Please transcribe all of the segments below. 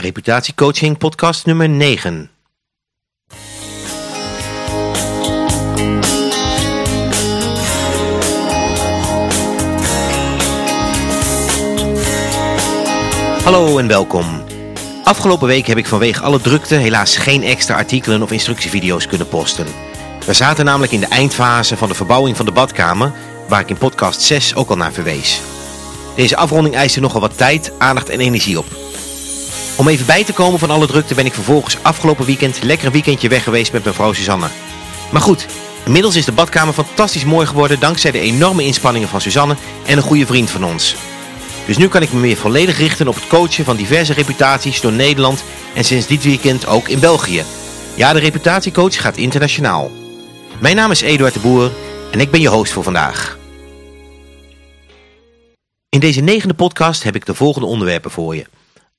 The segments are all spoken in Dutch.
Reputatiecoaching podcast nummer 9. Hallo en welkom. Afgelopen week heb ik vanwege alle drukte helaas geen extra artikelen of instructievideo's kunnen posten. We zaten namelijk in de eindfase van de verbouwing van de badkamer, waar ik in podcast 6 ook al naar verwees. Deze afronding eiste nogal wat tijd, aandacht en energie op. Om even bij te komen van alle drukte ben ik vervolgens afgelopen weekend lekker een weekendje weg geweest met mevrouw Suzanne. Maar goed, inmiddels is de badkamer fantastisch mooi geworden dankzij de enorme inspanningen van Suzanne en een goede vriend van ons. Dus nu kan ik me weer volledig richten op het coachen van diverse reputaties door Nederland en sinds dit weekend ook in België. Ja, de reputatiecoach gaat internationaal. Mijn naam is Eduard de Boer en ik ben je host voor vandaag. In deze negende podcast heb ik de volgende onderwerpen voor je.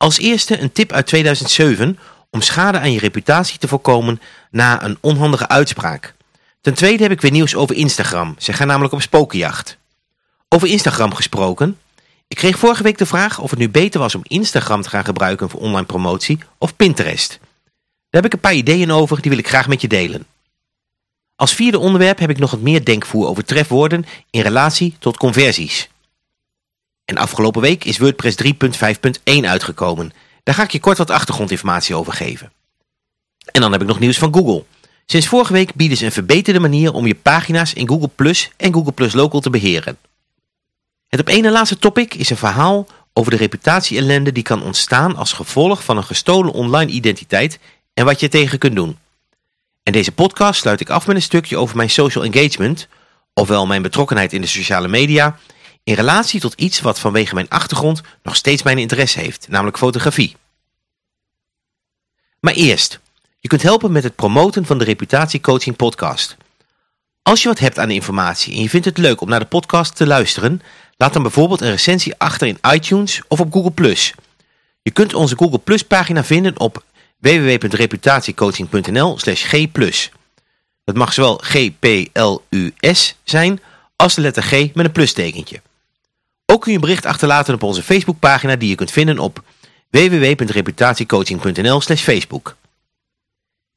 Als eerste een tip uit 2007 om schade aan je reputatie te voorkomen na een onhandige uitspraak. Ten tweede heb ik weer nieuws over Instagram. Ze gaan namelijk op spokenjacht. Over Instagram gesproken. Ik kreeg vorige week de vraag of het nu beter was om Instagram te gaan gebruiken voor online promotie of Pinterest. Daar heb ik een paar ideeën over, die wil ik graag met je delen. Als vierde onderwerp heb ik nog wat meer denkvoer over trefwoorden in relatie tot conversies. En afgelopen week is WordPress 3.5.1 uitgekomen. Daar ga ik je kort wat achtergrondinformatie over geven. En dan heb ik nog nieuws van Google. Sinds vorige week bieden ze een verbeterde manier om je pagina's in Google Plus en Google Plus Local te beheren. Het op één laatste topic is een verhaal over de reputatie-ellende die kan ontstaan als gevolg van een gestolen online identiteit en wat je tegen kunt doen. En deze podcast sluit ik af met een stukje over mijn social engagement, ofwel mijn betrokkenheid in de sociale media in relatie tot iets wat vanwege mijn achtergrond nog steeds mijn interesse heeft, namelijk fotografie. Maar eerst, je kunt helpen met het promoten van de Reputatiecoaching podcast. Als je wat hebt aan informatie en je vindt het leuk om naar de podcast te luisteren, laat dan bijvoorbeeld een recensie achter in iTunes of op Google+. Je kunt onze Google pagina vinden op www.reputatiecoaching.nl g+. Dat mag zowel G-P-L-U-S zijn als de letter G met een plustekentje. Ook kun je een bericht achterlaten op onze Facebookpagina die je kunt vinden op www.reputatiecoaching.nl facebook.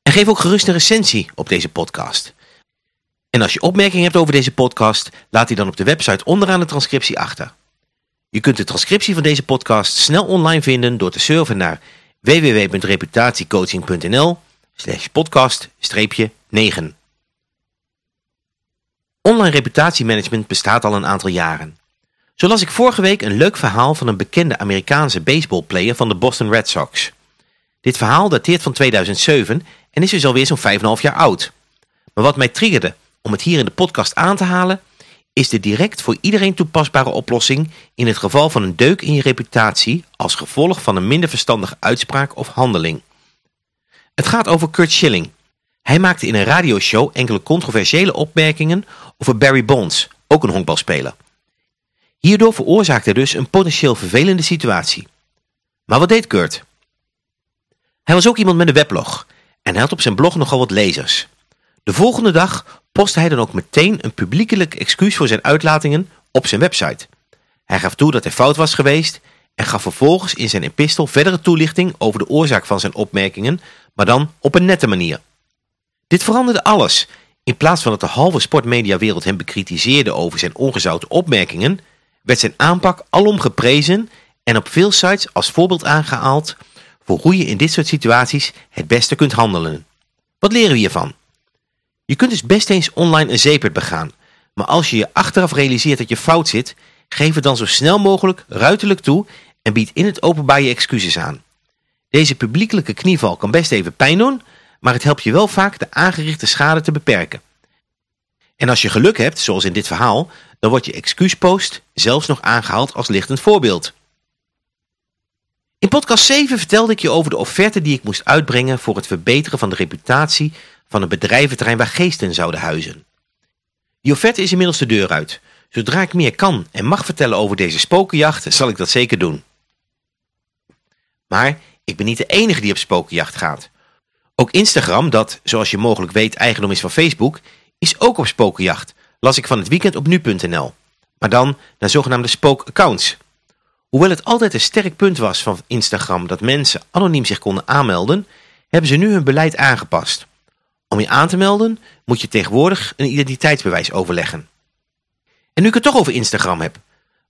En geef ook gerust een recensie op deze podcast. En als je opmerkingen hebt over deze podcast, laat die dan op de website onderaan de transcriptie achter. Je kunt de transcriptie van deze podcast snel online vinden door te surfen naar www.reputatiecoaching.nl slash podcast-9. Online reputatiemanagement bestaat al een aantal jaren. Zo las ik vorige week een leuk verhaal van een bekende Amerikaanse baseballplayer van de Boston Red Sox. Dit verhaal dateert van 2007 en is dus alweer zo'n 5,5 jaar oud. Maar wat mij triggerde om het hier in de podcast aan te halen, is de direct voor iedereen toepasbare oplossing in het geval van een deuk in je reputatie als gevolg van een minder verstandige uitspraak of handeling. Het gaat over Kurt Schilling. Hij maakte in een radioshow enkele controversiële opmerkingen over Barry Bonds, ook een honkbalspeler. Hierdoor veroorzaakte hij dus een potentieel vervelende situatie. Maar wat deed Kurt? Hij was ook iemand met een weblog en had op zijn blog nogal wat lezers. De volgende dag postte hij dan ook meteen een publiekelijk excuus voor zijn uitlatingen op zijn website. Hij gaf toe dat hij fout was geweest en gaf vervolgens in zijn epistel verdere toelichting over de oorzaak van zijn opmerkingen, maar dan op een nette manier. Dit veranderde alles. In plaats van dat de halve sportmediawereld hem bekritiseerde over zijn ongezouten opmerkingen, werd zijn aanpak alom geprezen en op veel sites als voorbeeld aangehaald voor hoe je in dit soort situaties het beste kunt handelen. Wat leren we hiervan? Je kunt dus best eens online een zeepert begaan, maar als je je achteraf realiseert dat je fout zit, geef het dan zo snel mogelijk ruiterlijk toe en bied in het openbaar je excuses aan. Deze publiekelijke knieval kan best even pijn doen, maar het helpt je wel vaak de aangerichte schade te beperken. En als je geluk hebt, zoals in dit verhaal, dan wordt je excuuspost zelfs nog aangehaald als lichtend voorbeeld. In podcast 7 vertelde ik je over de offerte die ik moest uitbrengen voor het verbeteren van de reputatie van een bedrijventerrein waar geesten zouden huizen. Die offerte is inmiddels de deur uit. Zodra ik meer kan en mag vertellen over deze spokenjacht, zal ik dat zeker doen. Maar ik ben niet de enige die op spokenjacht gaat. Ook Instagram, dat, zoals je mogelijk weet, eigendom is van Facebook, is ook op spokenjacht, las ik van het weekend op nu.nl. Maar dan naar zogenaamde spookaccounts. Hoewel het altijd een sterk punt was van Instagram dat mensen anoniem zich konden aanmelden, hebben ze nu hun beleid aangepast. Om je aan te melden moet je tegenwoordig een identiteitsbewijs overleggen. En nu ik het toch over Instagram heb.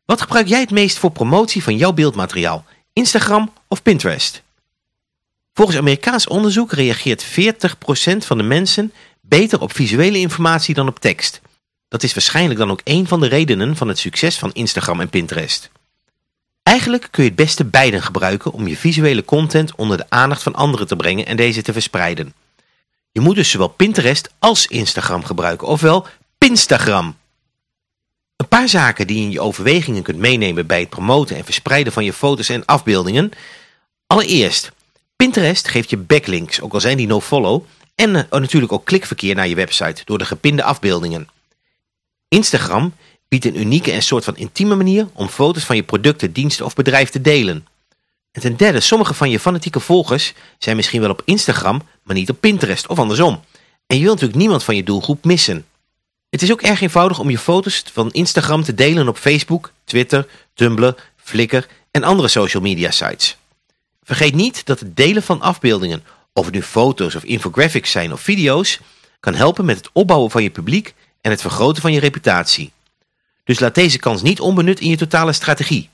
Wat gebruik jij het meest voor promotie van jouw beeldmateriaal? Instagram of Pinterest? Volgens Amerikaans onderzoek reageert 40% van de mensen beter op visuele informatie dan op tekst. Dat is waarschijnlijk dan ook een van de redenen van het succes van Instagram en Pinterest. Eigenlijk kun je het beste beiden gebruiken om je visuele content onder de aandacht van anderen te brengen en deze te verspreiden. Je moet dus zowel Pinterest als Instagram gebruiken, ofwel Pinstagram. Een paar zaken die je in je overwegingen kunt meenemen bij het promoten en verspreiden van je foto's en afbeeldingen. Allereerst, Pinterest geeft je backlinks, ook al zijn die no-follow, en uh, natuurlijk ook klikverkeer naar je website door de gepinde afbeeldingen. Instagram biedt een unieke en soort van intieme manier om foto's van je producten, diensten of bedrijf te delen. En ten derde, sommige van je fanatieke volgers zijn misschien wel op Instagram, maar niet op Pinterest of andersom. En je wilt natuurlijk niemand van je doelgroep missen. Het is ook erg eenvoudig om je foto's van Instagram te delen op Facebook, Twitter, Tumblr, Flickr en andere social media sites. Vergeet niet dat het delen van afbeeldingen, of het nu foto's of infographics zijn of video's, kan helpen met het opbouwen van je publiek en het vergroten van je reputatie. Dus laat deze kans niet onbenut in je totale strategie.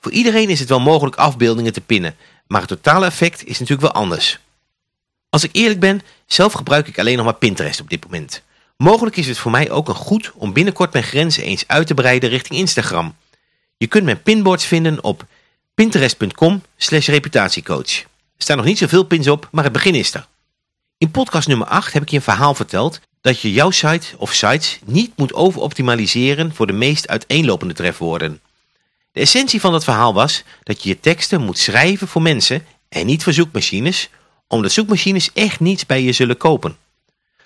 Voor iedereen is het wel mogelijk afbeeldingen te pinnen, maar het totale effect is natuurlijk wel anders. Als ik eerlijk ben, zelf gebruik ik alleen nog maar Pinterest op dit moment. Mogelijk is het voor mij ook een goed om binnenkort mijn grenzen eens uit te breiden richting Instagram. Je kunt mijn pinboards vinden op pinterest.com slash reputatiecoach. Er staan nog niet zoveel pins op, maar het begin is er. In podcast nummer 8 heb ik je een verhaal verteld dat je jouw site of sites niet moet overoptimaliseren voor de meest uiteenlopende trefwoorden. De essentie van dat verhaal was dat je je teksten moet schrijven voor mensen en niet voor zoekmachines, omdat zoekmachines echt niets bij je zullen kopen.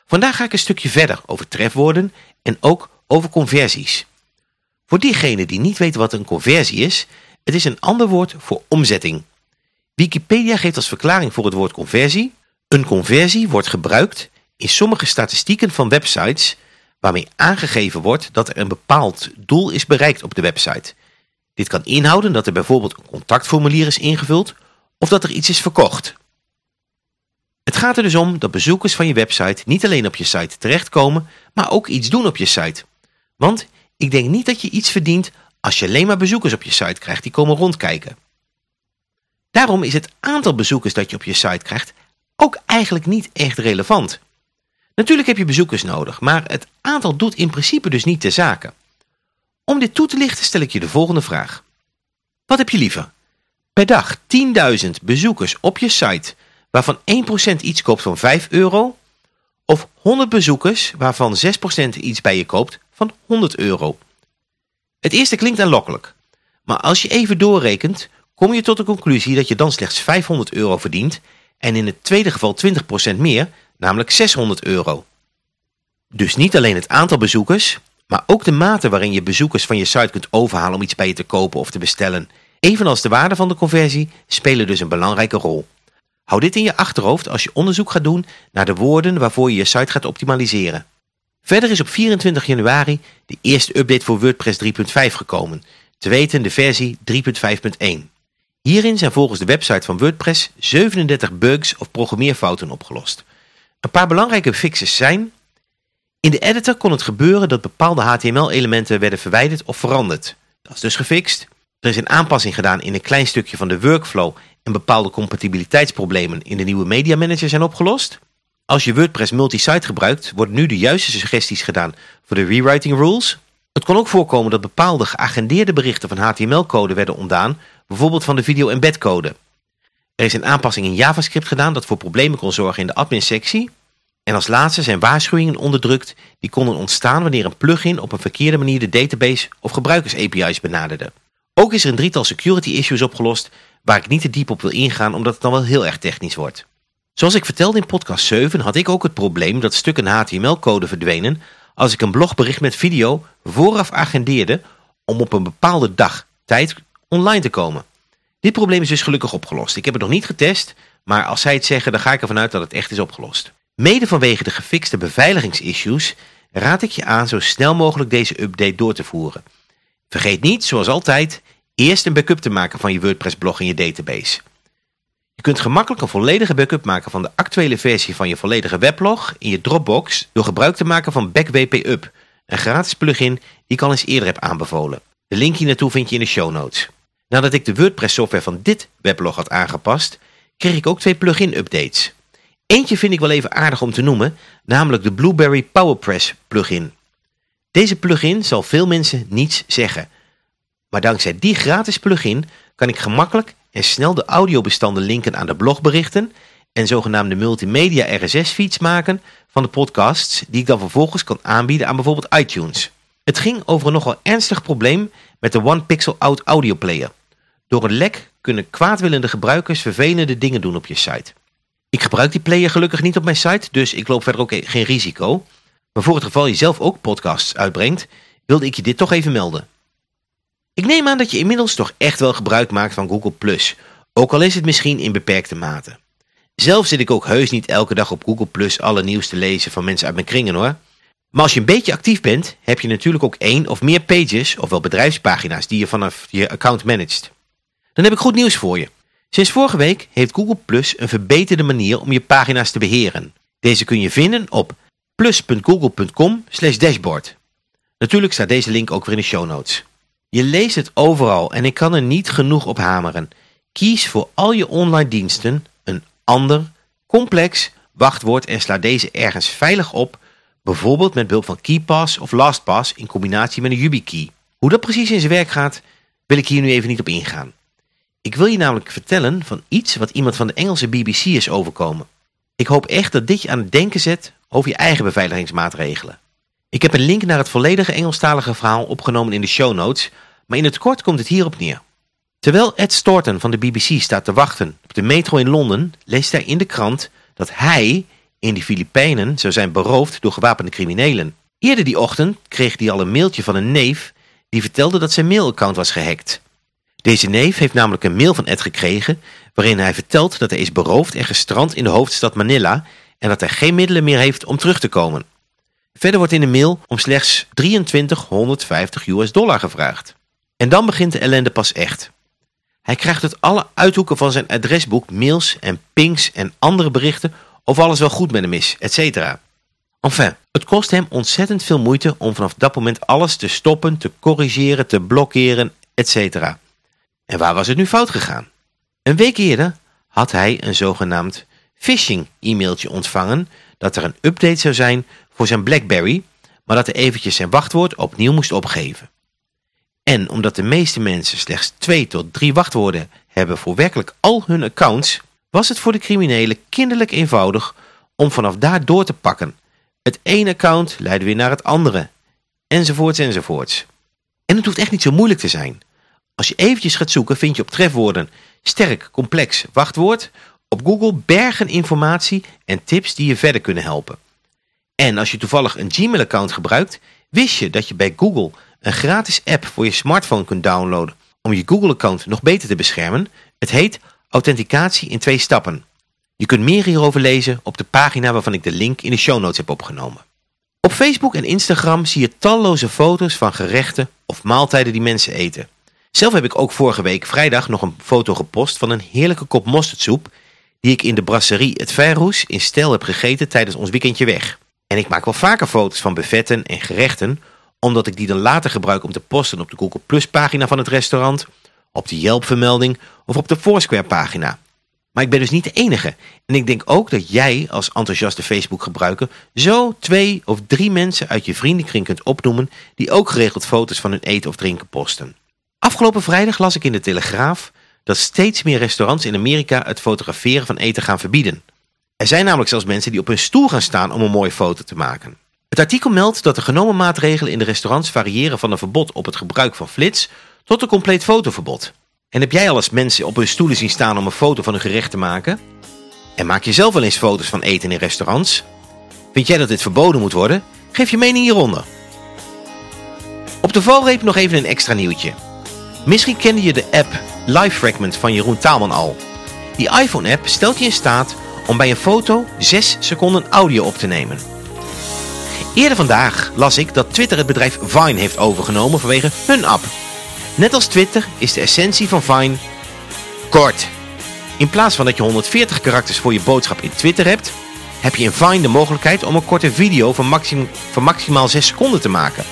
Vandaag ga ik een stukje verder over trefwoorden en ook over conversies. Voor diegenen die niet weten wat een conversie is, het is een ander woord voor omzetting. Wikipedia geeft als verklaring voor het woord conversie. Een conversie wordt gebruikt in sommige statistieken van websites waarmee aangegeven wordt dat er een bepaald doel is bereikt op de website. Dit kan inhouden dat er bijvoorbeeld een contactformulier is ingevuld of dat er iets is verkocht. Het gaat er dus om dat bezoekers van je website niet alleen op je site terechtkomen, maar ook iets doen op je site. Want ik denk niet dat je iets verdient als je alleen maar bezoekers op je site krijgt die komen rondkijken. Daarom is het aantal bezoekers dat je op je site krijgt ook eigenlijk niet echt relevant. Natuurlijk heb je bezoekers nodig, maar het aantal doet in principe dus niet de zaken. Om dit toe te lichten stel ik je de volgende vraag. Wat heb je liever? Per dag 10.000 bezoekers op je site waarvan 1% iets koopt van 5 euro of 100 bezoekers waarvan 6% iets bij je koopt van 100 euro. Het eerste klinkt aanlokkelijk, maar als je even doorrekent kom je tot de conclusie dat je dan slechts 500 euro verdient en in het tweede geval 20% meer, namelijk 600 euro. Dus niet alleen het aantal bezoekers, maar ook de mate waarin je bezoekers van je site kunt overhalen om iets bij je te kopen of te bestellen, evenals de waarde van de conversie, spelen dus een belangrijke rol. Hou dit in je achterhoofd als je onderzoek gaat doen naar de woorden waarvoor je je site gaat optimaliseren. Verder is op 24 januari de eerste update voor WordPress 3.5 gekomen, te weten de versie 3.5.1. Hierin zijn volgens de website van WordPress 37 bugs of programmeerfouten opgelost. Een paar belangrijke fixes zijn... In de editor kon het gebeuren dat bepaalde HTML-elementen werden verwijderd of veranderd. Dat is dus gefixt. Er is een aanpassing gedaan in een klein stukje van de workflow en bepaalde compatibiliteitsproblemen in de nieuwe Media Manager zijn opgelost. Als je WordPress multi-site gebruikt, worden nu de juiste suggesties gedaan voor de rewriting rules. Het kon ook voorkomen dat bepaalde geagendeerde berichten van HTML-code werden ontdaan, bijvoorbeeld van de video embed code. Er is een aanpassing in JavaScript gedaan dat voor problemen kon zorgen in de admin-sectie. En als laatste zijn waarschuwingen onderdrukt die konden ontstaan wanneer een plugin op een verkeerde manier de database of gebruikers-API's benaderde. Ook is er een drietal security issues opgelost waar ik niet te diep op wil ingaan omdat het dan wel heel erg technisch wordt. Zoals ik vertelde in podcast 7 had ik ook het probleem dat stukken HTML-code verdwenen als ik een blogbericht met video vooraf agendeerde om op een bepaalde dag tijd online te komen. Dit probleem is dus gelukkig opgelost. Ik heb het nog niet getest, maar als zij het zeggen dan ga ik ervan uit dat het echt is opgelost. Mede vanwege de gefixte beveiligingsissues raad ik je aan zo snel mogelijk deze update door te voeren. Vergeet niet, zoals altijd, eerst een backup te maken van je WordPress blog in je database. Je kunt gemakkelijk een volledige backup maken van de actuele versie van je volledige weblog in je Dropbox door gebruik te maken van BackWP-Up, een gratis plugin die ik al eens eerder heb aanbevolen. De link hier naartoe vind je in de show notes. Nadat ik de WordPress software van dit weblog had aangepast, kreeg ik ook twee plugin updates. Eentje vind ik wel even aardig om te noemen, namelijk de Blueberry PowerPress plugin. Deze plugin zal veel mensen niets zeggen. Maar dankzij die gratis plugin kan ik gemakkelijk en snel de audiobestanden linken aan de blogberichten en zogenaamde multimedia RSS feeds maken van de podcasts die ik dan vervolgens kan aanbieden aan bijvoorbeeld iTunes. Het ging over een nogal ernstig probleem met de One Pixel Out Audio Player. Door een lek kunnen kwaadwillende gebruikers vervelende dingen doen op je site. Ik gebruik die player gelukkig niet op mijn site, dus ik loop verder ook geen risico. Maar voor het geval je zelf ook podcasts uitbrengt, wilde ik je dit toch even melden. Ik neem aan dat je inmiddels toch echt wel gebruik maakt van Google+, ook al is het misschien in beperkte mate. Zelf zit ik ook heus niet elke dag op Google alle nieuws te lezen van mensen uit mijn kringen hoor. Maar als je een beetje actief bent, heb je natuurlijk ook één of meer pages, ofwel bedrijfspagina's, die je vanaf je account managt. Dan heb ik goed nieuws voor je. Sinds vorige week heeft Google Plus een verbeterde manier om je pagina's te beheren. Deze kun je vinden op plus.google.com dashboard. Natuurlijk staat deze link ook weer in de show notes. Je leest het overal en ik kan er niet genoeg op hameren. Kies voor al je online diensten een ander, complex wachtwoord en sla deze ergens veilig op, bijvoorbeeld met behulp van KeyPass of LastPass in combinatie met een YubiKey. Hoe dat precies in zijn werk gaat, wil ik hier nu even niet op ingaan. Ik wil je namelijk vertellen van iets wat iemand van de Engelse BBC is overkomen. Ik hoop echt dat dit je aan het denken zet over je eigen beveiligingsmaatregelen. Ik heb een link naar het volledige Engelstalige verhaal opgenomen in de show notes, maar in het kort komt het hierop neer. Terwijl Ed Storton van de BBC staat te wachten op de metro in Londen, leest hij in de krant dat hij in de Filipijnen zou zijn beroofd door gewapende criminelen. Eerder die ochtend kreeg hij al een mailtje van een neef die vertelde dat zijn mailaccount was gehackt. Deze neef heeft namelijk een mail van Ed gekregen waarin hij vertelt dat hij is beroofd en gestrand in de hoofdstad Manila en dat hij geen middelen meer heeft om terug te komen. Verder wordt in de mail om slechts 2350 US dollar gevraagd. En dan begint de ellende pas echt. Hij krijgt uit alle uithoeken van zijn adresboek mails en pings en andere berichten of alles wel goed met hem is, etc. Enfin, het kost hem ontzettend veel moeite om vanaf dat moment alles te stoppen, te corrigeren, te blokkeren, etc. En waar was het nu fout gegaan? Een week eerder had hij een zogenaamd phishing e-mailtje ontvangen dat er een update zou zijn voor zijn Blackberry, maar dat hij eventjes zijn wachtwoord opnieuw moest opgeven. En omdat de meeste mensen slechts twee tot drie wachtwoorden hebben voor werkelijk al hun accounts, was het voor de criminelen kinderlijk eenvoudig om vanaf daar door te pakken. Het ene account leidde weer naar het andere, enzovoorts enzovoorts. En het hoeft echt niet zo moeilijk te zijn. Als je eventjes gaat zoeken vind je op trefwoorden sterk, complex, wachtwoord op Google bergen informatie en tips die je verder kunnen helpen. En als je toevallig een Gmail-account gebruikt, wist je dat je bij Google een gratis app voor je smartphone kunt downloaden om je Google-account nog beter te beschermen. Het heet Authenticatie in twee stappen. Je kunt meer hierover lezen op de pagina waarvan ik de link in de show notes heb opgenomen. Op Facebook en Instagram zie je talloze foto's van gerechten of maaltijden die mensen eten. Zelf heb ik ook vorige week vrijdag nog een foto gepost van een heerlijke kop mosterdsoep die ik in de brasserie Het Verroes in stijl heb gegeten tijdens ons weekendje weg. En ik maak wel vaker foto's van buffetten en gerechten, omdat ik die dan later gebruik om te posten op de Google Plus pagina van het restaurant, op de Yelp vermelding of op de Foursquare pagina. Maar ik ben dus niet de enige. En ik denk ook dat jij als enthousiaste Facebook gebruiker zo twee of drie mensen uit je vriendenkring kunt opnoemen die ook geregeld foto's van hun eten of drinken posten. Afgelopen vrijdag las ik in de Telegraaf dat steeds meer restaurants in Amerika het fotograferen van eten gaan verbieden. Er zijn namelijk zelfs mensen die op hun stoel gaan staan om een mooie foto te maken. Het artikel meldt dat de genomen maatregelen in de restaurants variëren van een verbod op het gebruik van flits tot een compleet fotoverbod. En heb jij al eens mensen op hun stoelen zien staan om een foto van hun gerecht te maken? En maak je zelf wel eens foto's van eten in restaurants? Vind jij dat dit verboden moet worden? Geef je mening hieronder. Op de valreep nog even een extra nieuwtje. Misschien kende je de app Live Fragment van Jeroen Taalman al. Die iPhone-app stelt je in staat om bij een foto 6 seconden audio op te nemen. Eerder vandaag las ik dat Twitter het bedrijf Vine heeft overgenomen vanwege hun app. Net als Twitter is de essentie van Vine kort. In plaats van dat je 140 karakters voor je boodschap in Twitter hebt, heb je in Vine de mogelijkheid om een korte video van, van maximaal 6 seconden te maken.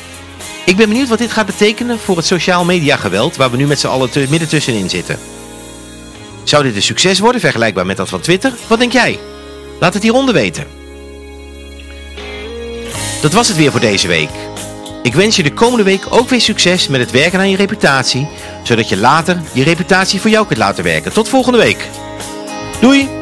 Ik ben benieuwd wat dit gaat betekenen voor het sociaal media geweld waar we nu met z'n allen midden tussenin zitten. Zou dit een succes worden, vergelijkbaar met dat van Twitter? Wat denk jij? Laat het hieronder weten. Dat was het weer voor deze week. Ik wens je de komende week ook weer succes met het werken aan je reputatie, zodat je later je reputatie voor jou kunt laten werken. Tot volgende week. Doei!